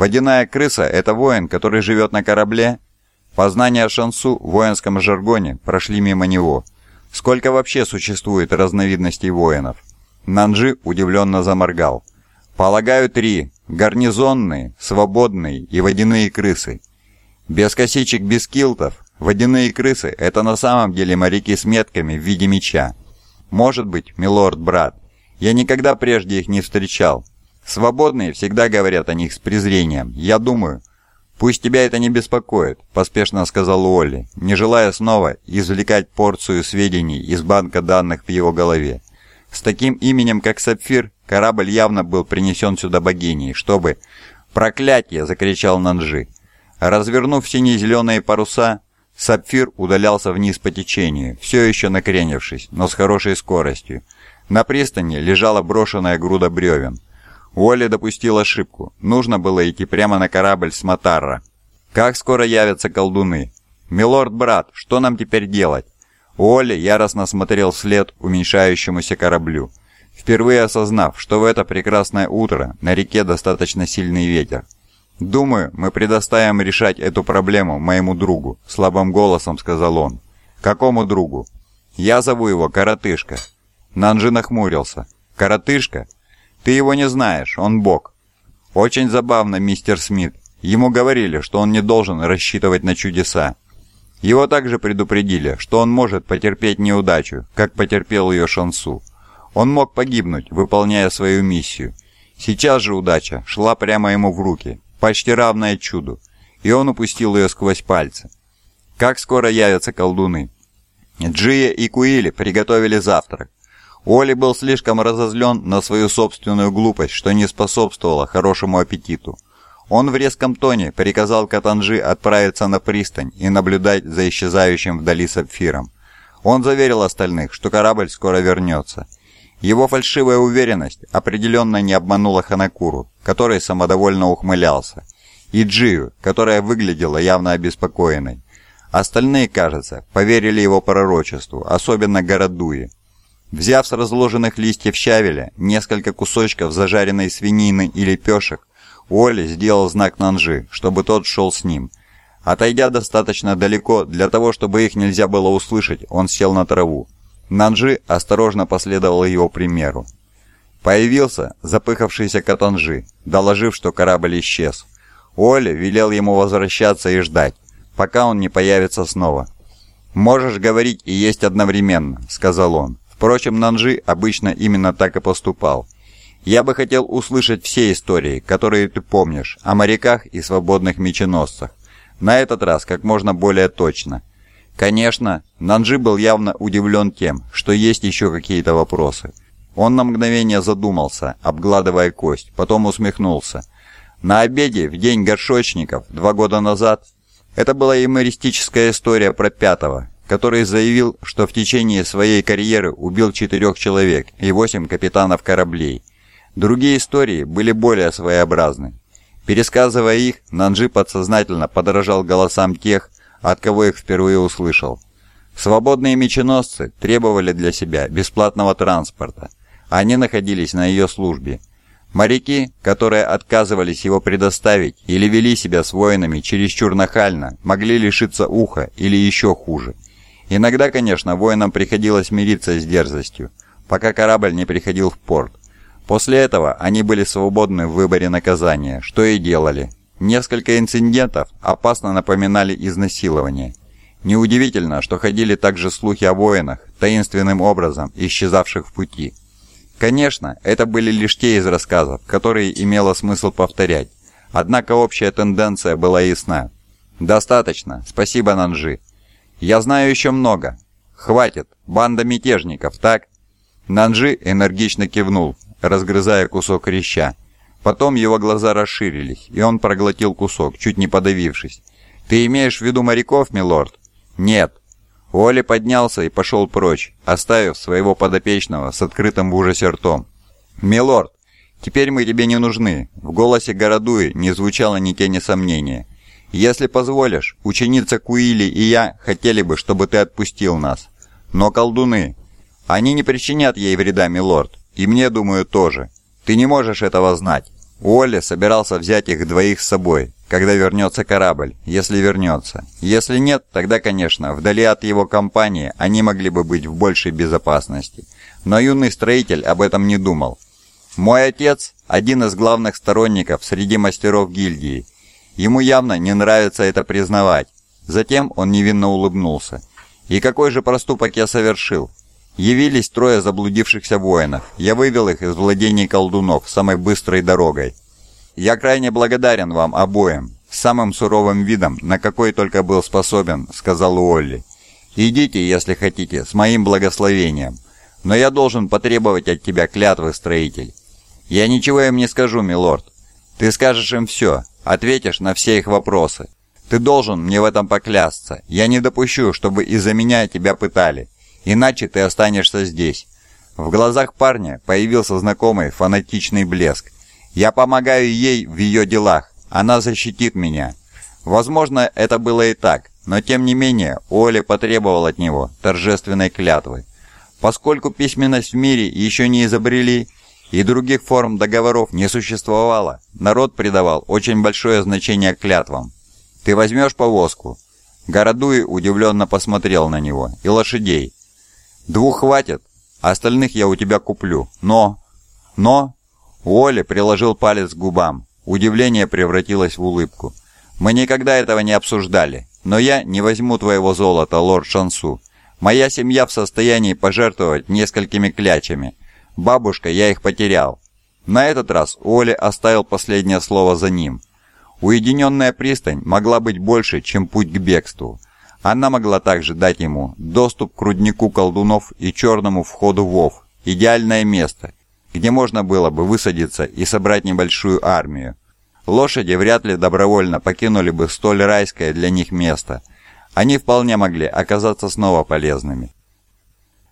Водяная крыса – это воин, который живет на корабле? Познания шансу в воинском жаргоне прошли мимо него. Сколько вообще существует разновидностей воинов? Нанджи удивленно заморгал. Полагаю, три. Гарнизонные, свободные и водяные крысы. Без косичек, без килтов, водяные крысы – это на самом деле моряки с метками в виде меча. Может быть, милорд-брат. Я никогда прежде их не встречал. Свободные всегда говорят о них с презрением. Я думаю, «Пусть тебя это не беспокоит», – поспешно сказал Уолли, не желая снова извлекать порцию сведений из банка данных в его голове. С таким именем, как Сапфир, корабль явно был принесен сюда богиней, чтобы... «Проклятие!» – закричал Нанжи. Развернув сине-зеленые паруса, Сапфир удалялся вниз по течению, все еще накренившись, но с хорошей скоростью. На пристани лежала брошенная груда бревен – Уолли допустил ошибку. Нужно было идти прямо на корабль с Матарра. «Как скоро явятся колдуны?» «Милорд-брат, что нам теперь делать?» Уолли яростно смотрел вслед уменьшающемуся кораблю, впервые осознав, что в это прекрасное утро на реке достаточно сильный ветер. «Думаю, мы предоставим решать эту проблему моему другу», — слабым голосом сказал он. «Какому другу?» «Я зову его Коротышка». Нанжи нахмурился. «Коротышка? Ты его не знаешь, он бог. Очень забавно, мистер Смит. Ему говорили, что он не должен рассчитывать на чудеса. Его также предупредили, что он может потерпеть неудачу, как потерпел ее Шансу. Он мог погибнуть, выполняя свою миссию. Сейчас же удача шла прямо ему в руки, почти равная чуду, и он упустил ее сквозь пальцы. Как скоро явятся колдуны? Джия и Куили приготовили завтрак. Оли был слишком разозлен на свою собственную глупость, что не способствовало хорошему аппетиту. Он в резком тоне приказал Катанжи отправиться на пристань и наблюдать за исчезающим вдали сапфиром. Он заверил остальных, что корабль скоро вернется. Его фальшивая уверенность определенно не обманула Ханакуру, который самодовольно ухмылялся, и Джию, которая выглядела явно обеспокоенной. Остальные, кажется, поверили его пророчеству, особенно Городуи. Взяв с разложенных листьев щавеля несколько кусочков зажаренной свинины и лепешек, Уолли сделал знак Нанжи, чтобы тот шел с ним. Отойдя достаточно далеко для того, чтобы их нельзя было услышать, он сел на траву. Нанжи осторожно последовал его примеру. Появился запыхавшийся Катанжи, доложив, что корабль исчез. Уолли велел ему возвращаться и ждать, пока он не появится снова. «Можешь говорить и есть одновременно», — сказал он. Впрочем, Нанжи обычно именно так и поступал. Я бы хотел услышать все истории, которые ты помнишь, о моряках и свободных меченосцах. На этот раз как можно более точно. Конечно, Нанжи был явно удивлен тем, что есть еще какие-то вопросы. Он на мгновение задумался, обгладывая кость, потом усмехнулся. На обеде в день горшочников два года назад это была юмористическая история про пятого, который заявил, что в течение своей карьеры убил четырех человек и восемь капитанов кораблей. Другие истории были более своеобразны. Пересказывая их, Нанджи подсознательно подражал голосам тех, от кого их впервые услышал. Свободные меченосцы требовали для себя бесплатного транспорта. Они находились на ее службе. Моряки, которые отказывались его предоставить или вели себя с воинами чересчур нахально, могли лишиться уха или еще хуже – Иногда, конечно, воинам приходилось мириться с дерзостью, пока корабль не приходил в порт. После этого они были свободны в выборе наказания, что и делали. Несколько инцидентов опасно напоминали изнасилование. Неудивительно, что ходили также слухи о воинах, таинственным образом исчезавших в пути. Конечно, это были лишь те из рассказов, которые имело смысл повторять. Однако общая тенденция была ясна. «Достаточно. Спасибо, Нанжи. «Я знаю еще много. Хватит. Банда мятежников, так?» Нанжи энергично кивнул, разгрызая кусок реща. Потом его глаза расширились, и он проглотил кусок, чуть не подавившись. «Ты имеешь в виду моряков, милорд?» «Нет». Уолли поднялся и пошел прочь, оставив своего подопечного с открытым в ужасе ртом. «Милорд, теперь мы тебе не нужны». В голосе Городуи не звучало ни тени сомнения. Если позволишь, ученица Куили и я хотели бы, чтобы ты отпустил нас. Но колдуны... Они не причинят ей вреда, милорд. И мне, думаю, тоже. Ты не можешь этого знать. Уолли собирался взять их двоих с собой, когда вернется корабль, если вернется. Если нет, тогда, конечно, вдали от его компании они могли бы быть в большей безопасности. Но юный строитель об этом не думал. «Мой отец – один из главных сторонников среди мастеров гильдии. Ему явно не нравится это признавать. Затем он невинно улыбнулся. «И какой же проступок я совершил? Явились трое заблудившихся воинов. Я вывел их из владений колдунов самой быстрой дорогой. Я крайне благодарен вам обоим, самым суровым видом, на какой только был способен», — сказал Уолли. «Идите, если хотите, с моим благословением. Но я должен потребовать от тебя клятвы, строитель». «Я ничего им не скажу, милорд. Ты скажешь им все, ответишь на все их вопросы. Ты должен мне в этом поклясться. Я не допущу, чтобы из-за меня тебя пытали. Иначе ты останешься здесь». В глазах парня появился знакомый фанатичный блеск. «Я помогаю ей в ее делах. Она защитит меня». Возможно, это было и так, но тем не менее Оля потребовал от него торжественной клятвы. Поскольку письменность в мире еще не изобрели и других форм договоров не существовало, народ придавал очень большое значение клятвам. «Ты возьмешь повозку?» Городуй удивленно посмотрел на него. «И лошадей?» «Двух хватит, а остальных я у тебя куплю. Но...» «Но...» Уолли приложил палец к губам. Удивление превратилось в улыбку. «Мы никогда этого не обсуждали, но я не возьму твоего золота, лорд Шансу. Моя семья в состоянии пожертвовать несколькими клячами. Бабушка, я их потерял». На этот раз Уолли оставил последнее слово за ним – Уединенная пристань могла быть больше, чем путь к бегству. Она могла также дать ему доступ к руднику колдунов и черному входу в Ов. Идеальное место, где можно было бы высадиться и собрать небольшую армию. Лошади вряд ли добровольно покинули бы столь райское для них место. Они вполне могли оказаться снова полезными.